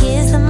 Give the